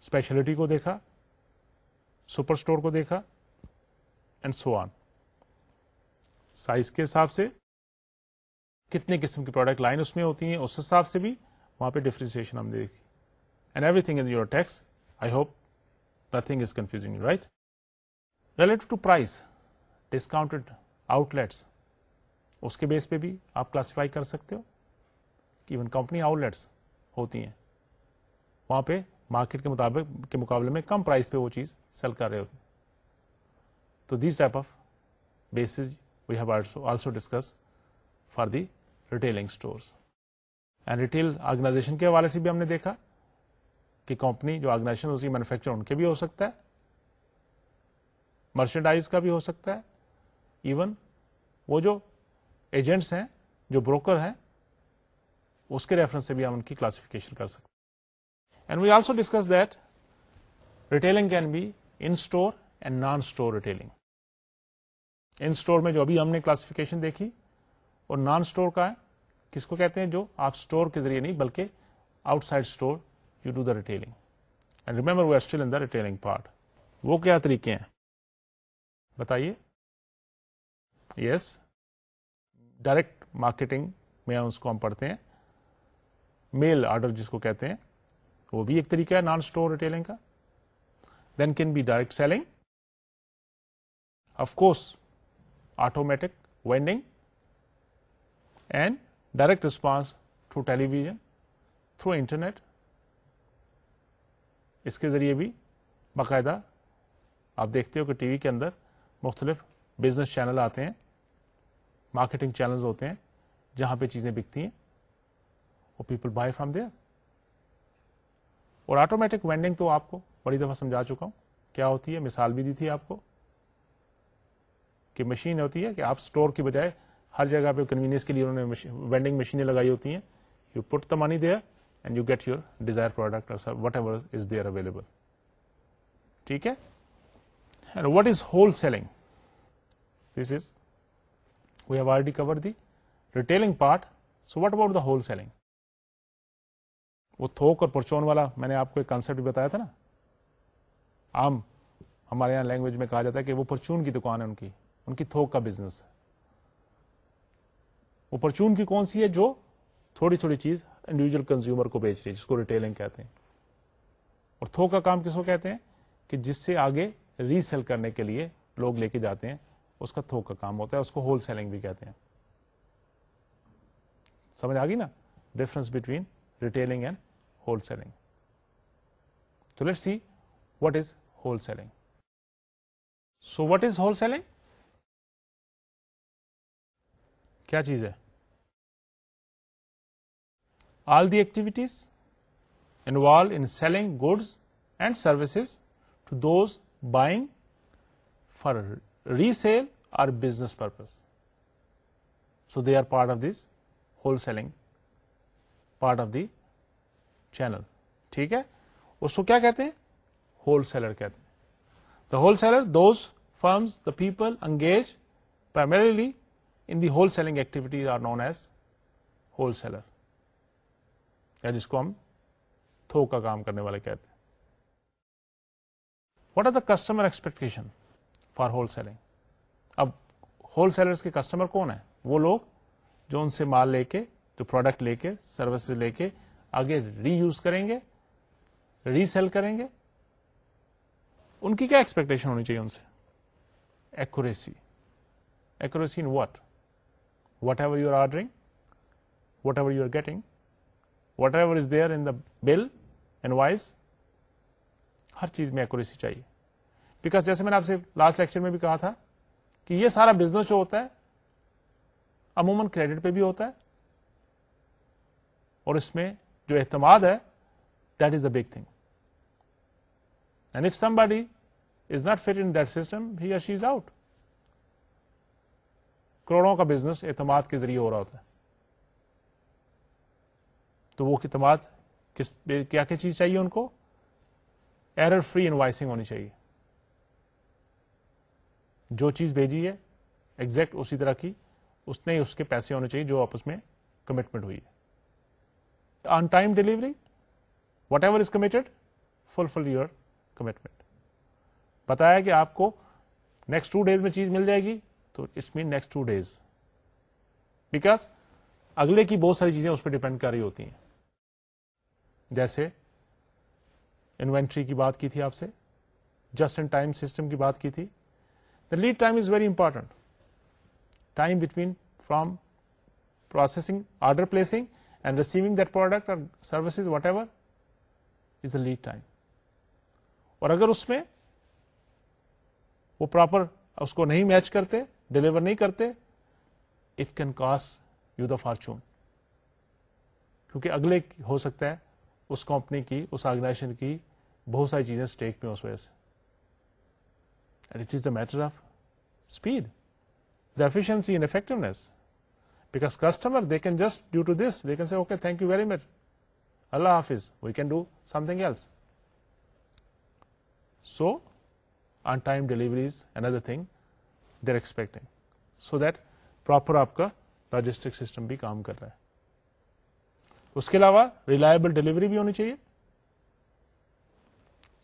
[SPEAKER 1] اسپیشلٹی کو دیکھا سپر اسٹور کو دیکھا اینڈ سو آن سائز کے حساب سے کتنے قسم کی پروڈکٹ لائن اس میں ہوتی ہیں اس حساب سے بھی وہاں پہ ڈفرینسیشن ہم نے دیکھی and everything is your tax I hope nothing is confusing right relative to price discount outlets اس کے بیس پہ بھی آپ کلاسیفائی کر سکتے ہو ایون کمپنی آؤٹ لیٹس ہوتی ہیں وہاں پہ مارکیٹ کے مطابق کے مقابلے میں کم پرائز پہ وہ چیز سیل کر رہے ہوتے ہیں تو these type of base we have also discuss for the retailing stores and retail organization کے حوالے سے بھی ہم نے دیکھا کہ کمپنی جو آرگنائزیشن اس کی مینوفیکچر ان کے بھی ہو سکتا ہے مرچنڈائز کا بھی ہو سکتا ہے ایون وہ جو ایجنٹس ہیں جو بروکر ہیں اس کے ریفرنس سے بھی ہم ان کی کلاسیفکیشن کر سکتے ہیں and we also discuss that retailing can be in store and non store retailing in store میں جو ابھی ہم نے کلاسفیکیشن دیکھی اور نان اسٹور کا ہے کس کو کہتے ہیں جو آپ اسٹور کے ذریعے نہیں بلکہ outside store you do the retailing and remember we are still in the retailing part وہ کیا طریقے ہیں بتائیے یس ڈائریکٹ مارکیٹنگ میں اس کو ہم پڑھتے ہیں میل آرڈر جس کو کہتے ہیں وہ بھی ایک طریقہ ہے نان اسٹور ریٹیلنگ کا then can be direct selling of course automatic vending and direct response through television through internet اس کے ذریعے بھی باقاعدہ آپ دیکھتے ہو کہ ٹی وی کے اندر مختلف بزنس چینل آتے ہیں مارکیٹنگ چینلز ہوتے ہیں جہاں پہ چیزیں بکتی ہیں اور پیپل بائی فرام دیئر اور آٹومیٹک وینڈنگ تو آپ کو بڑی دفعہ سمجھا چکا ہوں کیا ہوتی ہے مثال بھی دی تھی آپ کو کہ مشین ہوتی ہے کہ آپ اسٹور کی بجائے ہر جگہ پہ کنوینئنس کے لیے انہوں نے وینڈنگ مشینیں لگائی ہوتی ہیں you put the money there and you get your desire product whatever is there available ٹھیک ہے and what is wholesaling this is we have already covered the retailing part so what about the wholesaling وہ تھوک اور پرچون والا میں نے آپ کو ایک کانسپٹ بتایا تھا نا عام ہمارے یہاں لینگویج میں کہا جاتا ہے کہ وہ پرچون کی دکان ہے ان کی ان کی تھوک کا بزنس ہے وہ پرچون کی کون سی ہے جو تھوڑی تھوڑی چیز انڈیویجل کنزیومر کو بیچ رہی ہے جس کو ریٹیلنگ کہتے ہیں اور تھوک کا کام کس کو کہتے ہیں کہ جس سے آگے سیل کرنے کے لیے لوگ لے کے جاتے ہیں اس کا تھوک کا کام ہوتا ہے اس کو ہول سیلنگ بھی کہتے ہیں سمجھ آ گئی نا difference between retailing and wholesaling تو let see what is wholesaling so what is wholesaling کیا چیز ہے all the activities involve in selling goods and services to those buying for resale or business purpose so they are part of this wholesaling part of the channel ٹھیک ہے اس کو کیا کہتے ہیں ہول سیلر کہتے ہیں the wholesaler those firms the people engage primarily in the wholesaling activities are known as wholesaler یا جس کو ہم تھوک کا کام کرنے والے کہتے ہیں what are the customer expectation for wholesaling اب ہول سیلر کے کسٹمر کون ہیں وہ لوگ جو ان سے مال لے کے جو پروڈکٹ لے کے سروسز لے کے آگے ری یوز کریں گے ری سیل کریں گے ان کی کیا ایکسپیکٹیشن ہونی چاہیے ان سے accuracy accuracy in what whatever you are ordering whatever you are getting whatever is there in the bill and wise ہر چیز میں ایکوریسی چاہیے بیکاز جیسے میں نے آپ سے لاسٹ لیکچر میں بھی کہا تھا کہ یہ سارا بزنس جو ہوتا ہے عموماً کریڈٹ پہ بھی ہوتا ہے اور اس میں جو اعتماد ہے that is a big thing and if somebody is not fit in that system he she is out کروڑوں کا بزنس اعتماد کے ذریعے ہو رہا ہوتا ہے تو وہ اعتماد کس کیا کیا چیز چاہیے ان کو ایرر فری انوائسنگ ہونی چاہیے جو چیز بھیجی ہے ایگزیکٹ اسی طرح کی اس نے اس کے پیسے ہونے چاہیے جو آپس میں کمٹمنٹ ہوئی on time delivery whatever is committed fulfil your commitment بتایا کہ آپ کو نیکسٹ ٹو ڈیز میں چیز مل جائے گی تو it's mean next two days because اگلے کی بہت ساری چیزیں اس پہ ڈیپینڈ کر رہی ہوتی ہیں جیسے انوینٹری کی بات کی تھی آپ سے جسٹ ان ٹائم سسٹم کی بات کی تھی lead time is very important time between from processing order placing and receiving or whatever is the lead time اور اگر اس میں وہ پراپر اس کو نہیں میچ کرتے ڈلیور نہیں کرتے it can cos you the fortune کیونکہ اگلے ہو سکتا ہے اس کمپنی کی اس آرگنائزیشن کی بہت ساری چیزیں اسٹیک میں اس وجہ سے it is the matter of speed deficiency انفیکٹونیس because customer they can just due to this we can see okay thank you very much اللہ حافظ we can do some تھلس so on time deliveries and other thing they are expecting so that proper آپ کا logistic system بھی کام کر رہا ہے اس کے علاوہ ریلائبل ڈیلیوری بھی ہونی چاہیے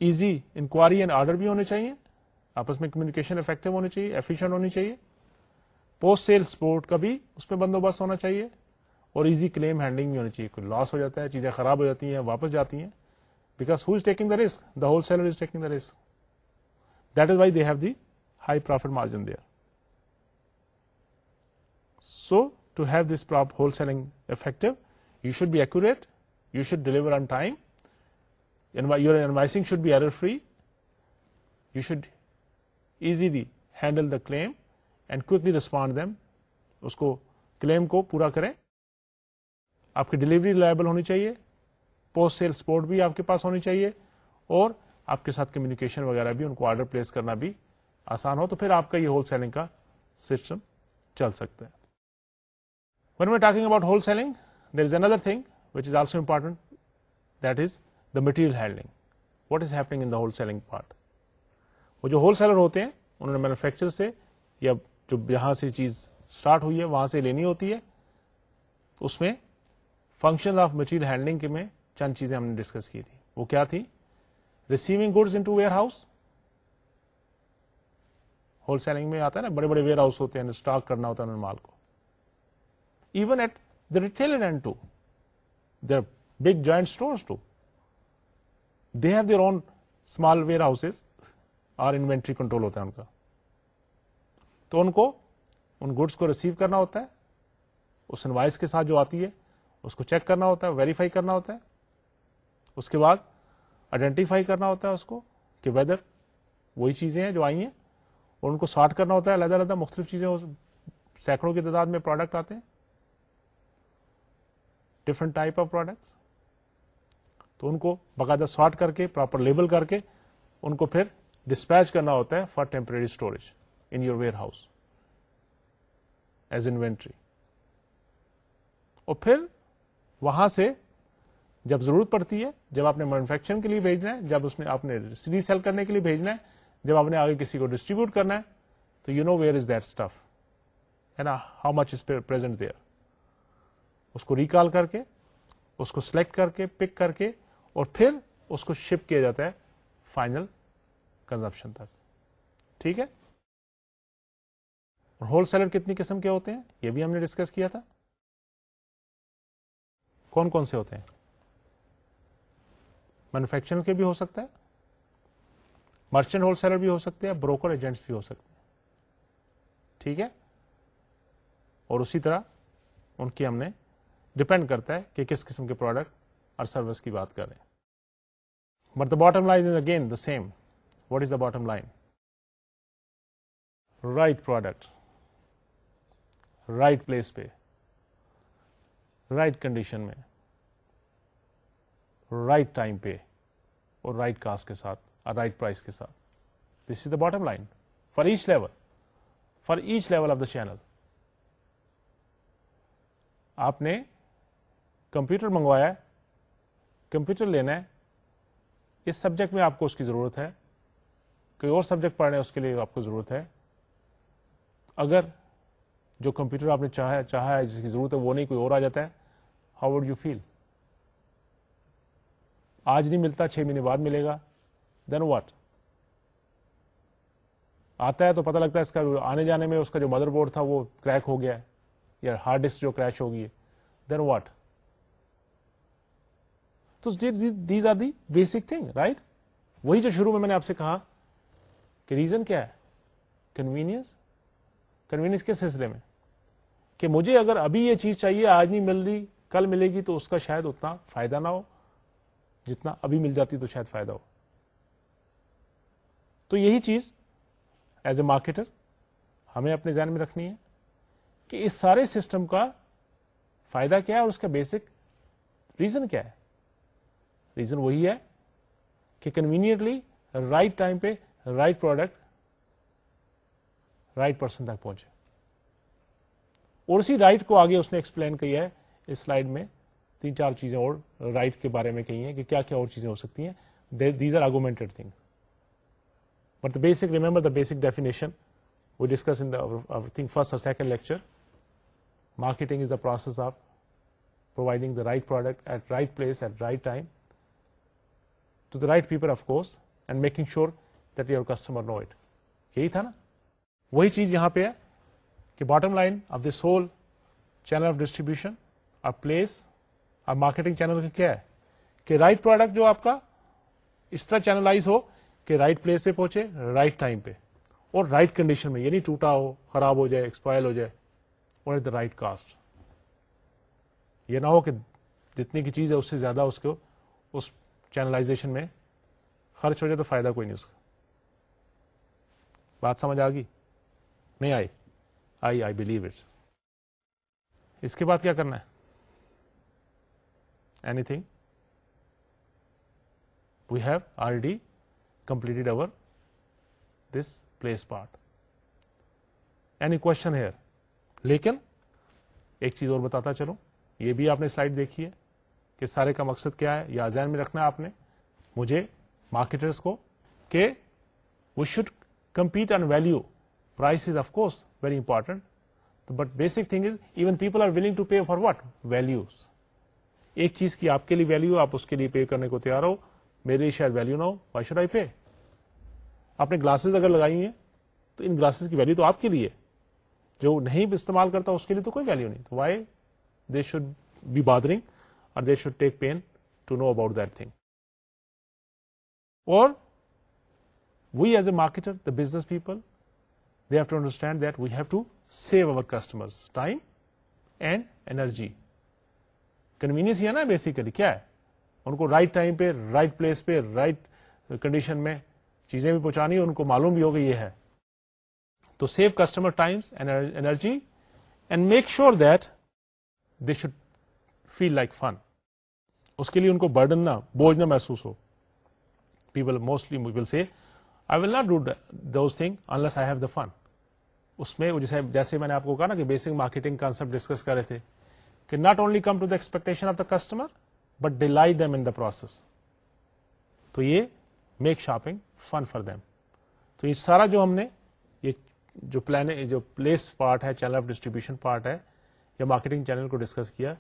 [SPEAKER 1] ایزی انکوائری اینڈ آرڈر بھی ہونے چاہیے آپس میں کمیونیکیشن افیکٹو ہونی چاہیے ایفیشینٹ ہونی چاہیے پوسٹ سیل سپورٹ کا بھی اس پہ بندوبست ہونا چاہیے اور ایزی کلیم ہینڈلنگ بھی ہونی چاہیے کوئی لاس ہو جاتا ہے چیزیں خراب ہو جاتی ہیں واپس جاتی ہیں because who is taking the risk the wholesaler is is taking the risk that why they have the high profit margin there so to have this wholesaling effective you should be accurate you should deliver on time your invoicing should be error free you should easily handle the claim and quickly respond them اس کو claim کو پورا کریں آپ کی delivery reliable ہونی چاہیے post sale support بھی آپ کے پاس ہونی چاہیے اور آپ کے ساتھ کمیونیکیشن وغیرہ بھی ان کو آرڈر پلیس کرنا بھی آسان ہو تو پھر آپ کا یہ ہول سیلنگ کا سسٹم چل سکتا ہے ون میں talking about wholesaling there is another thing which is also important that is the material handling what is happening in the wholesaling part وہ جو ہول سیلر ہوتے ہیں انہوں نے مینوفیکچر سے یا جو یہاں سے چیز اسٹارٹ ہوئی ہے وہاں سے لینی ہوتی ہے تو اس میں فنکشن آف مٹیریل ہینڈلنگ کے میں چند چیزیں ہم نے ڈسکس کی تھی وہ کیا تھی receiving good warehouse wholesaling میں آتا ہے نا بڑے بڑے ویئر ہاؤس ہوتے ہیں اسٹاک کرنا ہوتا ہے مال کو even at the retail end to the big joint store to they have their own small warehouse اور انوینٹری کنٹرول ہوتا ہے ان کا تو ان کو ان گڈس کو ریسیو کرنا ہوتا ہے اس انوائس کے ساتھ جو آتی ہے اس کو چیک کرنا ہوتا ہے ویریفائی کرنا ہوتا ہے اس کے بعد آئیڈینٹیفائی کرنا ہوتا ہے اس کو کہ ویدر وہی چیزیں ہیں جو آئی ہیں اور ان کو سارٹ کرنا ہوتا ہے علیحدہ علیحدہ مختلف چیزیں سینکڑوں کی تعداد میں پروڈکٹ آتے ہیں ڈفرنٹ ٹائپ آف پروڈکٹ تو ان کو باقاعدہ سارٹ کر کے پراپر لیبل کر کے ان کو پھر ڈسپیچ کرنا ہوتا ہے for temporary storage in your warehouse as inventory اور پھر وہاں سے جب ضرورت پڑتی ہے جب آپ نے مینوفیکچرنگ کے لیے بھیجنا ہے جب اس میں آپ نے ری سیل کرنے کے لیے بھیجنا ہے جب آپ نے آگے کسی کو ڈسٹریبیوٹ کرنا ہے تو you know where is that stuff ہے نا how much is present there اس کو ریکال کر کے اس کو سلیکٹ کر کے پک کر کے اور پھر اس کو شپ کیا جاتا ہے فائنل کنزمپشن تک ٹھیک ہے اور ہول سیلر کتنی قسم کے ہوتے ہیں یہ بھی ہم نے ڈسکس کیا تھا کون کون سے ہوتے ہیں مینوفیکچرر کے بھی ہو سکتا ہے مرچنٹ ہول سیلر بھی ہو سکتے ہیں بروکر ایجنٹس بھی ہو سکتے ہیں ٹھیک ہے اور اسی طرح ان کی ہم نے ڈپینڈ کرتا ہے کہ کس قسم کے پروڈکٹ اور سروس کی بات کریں but the bottom lies is again the same what is the bottom line right product right place پہ رائٹ کنڈیشن میں رائٹ ٹائم پہ اور رائٹ کاسٹ کے ساتھ اور رائٹ پرائز کے ساتھ this is the bottom line for each level for each level of the channel آپ نے کمپیوٹر منگوایا ہے کمپیوٹر لینا ہے اس سبجیکٹ میں آپ کو اس کی ضرورت ہے کوئی اور سبجیکٹ پڑھنے اس کے لیے آپ کو ضرورت ہے اگر جو کمپیوٹر آپ نے چاہا ہے جس کی ضرورت ہے وہ نہیں کوئی اور آ جاتا ہے ہاؤ وڈ یو فیل آج نہیں ملتا چھ مہینے بعد ملے گا دین واٹ آتا ہے تو پتہ لگتا ہے اس کا آنے جانے میں اس کا جو مدر بورڈ تھا وہ کریک ہو گیا ہے یا ہارڈ ڈسک جو کریش ہو گئی دین واٹ تو these are the basic thing right وہی جو شروع میں میں نے آپ سے کہا کہ ریزن کیا ہے کنوینئنس کنوینئنس کے سلسلے میں کہ مجھے اگر ابھی یہ چیز چاہیے آج نہیں مل رہی کل ملے گی تو اس کا شاید اتنا فائدہ نہ ہو جتنا ابھی مل جاتی تو شاید فائدہ ہو تو یہی چیز ایز اے مارکیٹر ہمیں اپنے ذہن میں رکھنی ہے کہ اس سارے سسٹم کا فائدہ کیا ہے اور اس کا بیسک ریزن کیا ہے ریزن وہی ہے کہ کنوینئنٹلی رائٹ ٹائم پہ رائٹ پروڈکٹ رائٹ پرسن تک پہنچے اور اسی رائٹ کو آگے اس نے ایکسپلین کیا ہے اس سلائڈ میں تین چار چیزیں اور رائٹ کے بارے میں کہی ہیں کہ کیا کیا اور چیزیں ہو سکتی ہیں these are argumented thing but the basic remember the basic definition we discuss in thing first اور second lecture marketing is the process of providing the right product at right place at right time to the right people of course and making sure that your customer know it یہی تھا نا وہی چیز یہاں پہ ہے کہ bottom line of this whole channel of distribution اور پلیس اور مارکیٹنگ چینل کا کیا ہے کہ رائٹ پروڈکٹ جو آپ کا اس طرح چینلائز ہو کہ رائٹ پلیس پہ پہنچے رائٹ ٹائم پہ اور رائٹ کنڈیشن میں یعنی ٹوٹا ہو خراب ہو جائے ایکسپائر ہو جائے اور ایٹ دا رائٹ کاسٹ یہ نہ ہو کہ جتنی کی چیز ہے اس سے زیادہ اس کو اس چینلائزیشن میں خرچ ہو جائے تو فائدہ کوئی نہیں اس کا بات سمجھ آ گئی نہیں آئی آئی آئی بلیو اٹ اس کے بعد کیا کرنا ہے anything we have already completed over this place part any question here لیکن ایک چیز اور بتاتا چلو یہ بھی آپ نے سلائڈ دیکھی ہے کہ سارے کا مقصد کیا ہے یا ذہن میں رکھنا ہے آپ نے مجھے مارکیٹرس کو کہ we should compete on value price is of course very important but basic thing is even people are willing to pay for what value ایک چیز کی آپ کے لیے ویلو آپ اس کے لیے پے کرنے کو تیار ہو میرے لیے شاید ویلو نہ ہو وائی شوڈ آئی پے آپ نے گلاسز اگر لگائی ہیں تو ان گلاسز کی ویلو تو آپ کے لیے جو نہیں استعمال کرتا اس کے لیے تو کوئی ویلو نہیں تو why they should be bothering اور they should take pain to know about that thing اور we as a marketer the business people they have to understand that we have to save our customer time and energy convenience ہی ہے نا basically کیا ہے ان کو right time پہ right place پہ رائٹ کنڈیشن میں چیزیں بھی پہنچانی معلوم بھی ہو گئی یہ ہے تو save customer time energy and make sure that they should feel like fun اس کے لیے ان کو برڈن نہ بوجھ نہ محسوس ہو پیپل موسٹلی مجبل سے I will not do those thing unless I have the fun اس میں جیسے جیسے میں نے آپ کو کہا نا کہ بیسک مارکیٹنگ کانسپٹ ڈسکس کر رہے تھے کہ not only come to the expectation of the customer but they like in the process تو یہ make shopping fun for them تو یہ سارا جو ہم نے یہ جو پلان جو پلیس پارٹ ہے چینل آف ڈسٹریبیوشن پارٹ ہے یا مارکیٹنگ چینل کو ڈسکس کیا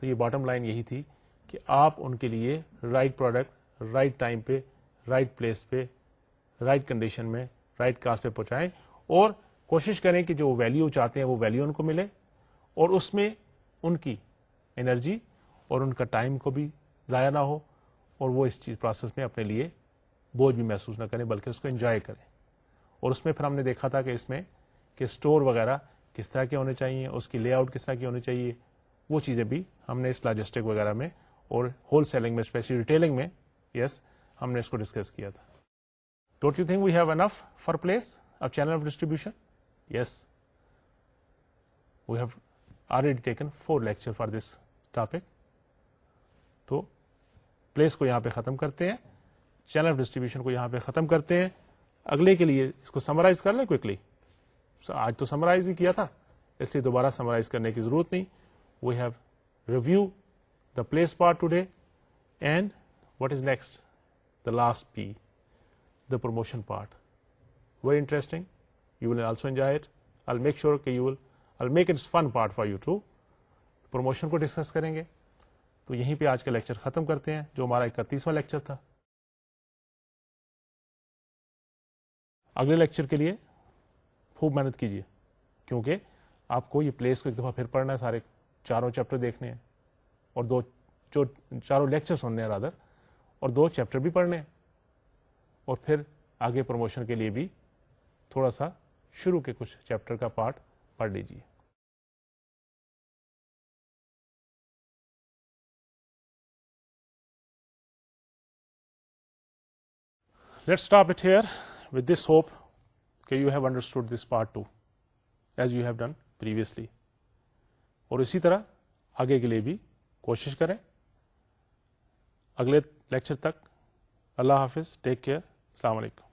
[SPEAKER 1] تو یہ باٹم لائن یہی تھی کہ آپ ان کے لیے رائٹ پروڈکٹ رائٹ ٹائم پہ رائٹ پلیس پہ رائٹ کنڈیشن میں رائٹ کاسٹ پہ پہنچائیں اور کوشش کریں کہ جو ویلیو چاہتے ہیں وہ ویلیو ان کو ملے اور اس میں ان کی انرجی اور ان کا ٹائم کو بھی ضائع نہ ہو اور وہ اس چیز پروسیس میں اپنے لیے بوجھ بھی محسوس نہ کریں بلکہ اس کو انجوائے کریں اور اس میں پھر ہم نے دیکھا تھا کہ اس میں کہ اسٹور وغیرہ کس طرح کے ہونے چاہیے اس کی لے آؤٹ کس طرح کی ہونی چاہیے وہ چیزیں بھی ہم نے اس لاجسٹک وغیرہ میں اور ہول سیلنگ میں اسپیشلی ریٹیلنگ میں یس yes, ہم نے اس کو ڈسکس کیا تھا don't you think we have enough for place of channel of distribution yes we have already taken four lecture for this topic تو پلیس کو یہاں پہ ختم کرتے ہیں چینل آف ڈسٹریبیوشن کو یہاں پہ ختم کرتے ہیں اگلے کے لیے اس کو سمرائز کر لیں کوکلی آج تو سمرائز ہی کیا تھا اس لیے دوبارہ سمرائز کرنے کی ضرورت نہیں we have review the place part today and what is next the last P the promotion part very interesting you will also enjoy it make make sure کہ you will it's fun part for you too promotion کو discuss کریں گے تو یہیں پہ آج کا lecture ختم کرتے ہیں جو ہمارا اکتیسواں لیکچر تھا اگلے لیکچر کے لیے خوب محنت کیجیے کیونکہ آپ کو یہ پلیس کو ایک دفعہ پھر پڑھنا ہے سارے چاروں چیپٹر دیکھنے ہیں اور دو چاروں لیکچر سننے ہیں رادر اور دو چیپٹر بھی پڑھنے ہیں اور پھر آگے پروموشن کے لیے بھی تھوڑا سا شروع کے کچھ چیپٹر کا پارٹ پڑھ لیجیے let stop it here with this hope کہ you have understood this part to as you have done previously اور اسی طرح آگے کے لیے بھی کوشش کریں اگلے لیکچر تک اللہ حافظ ٹیک کیئر السلام علیکم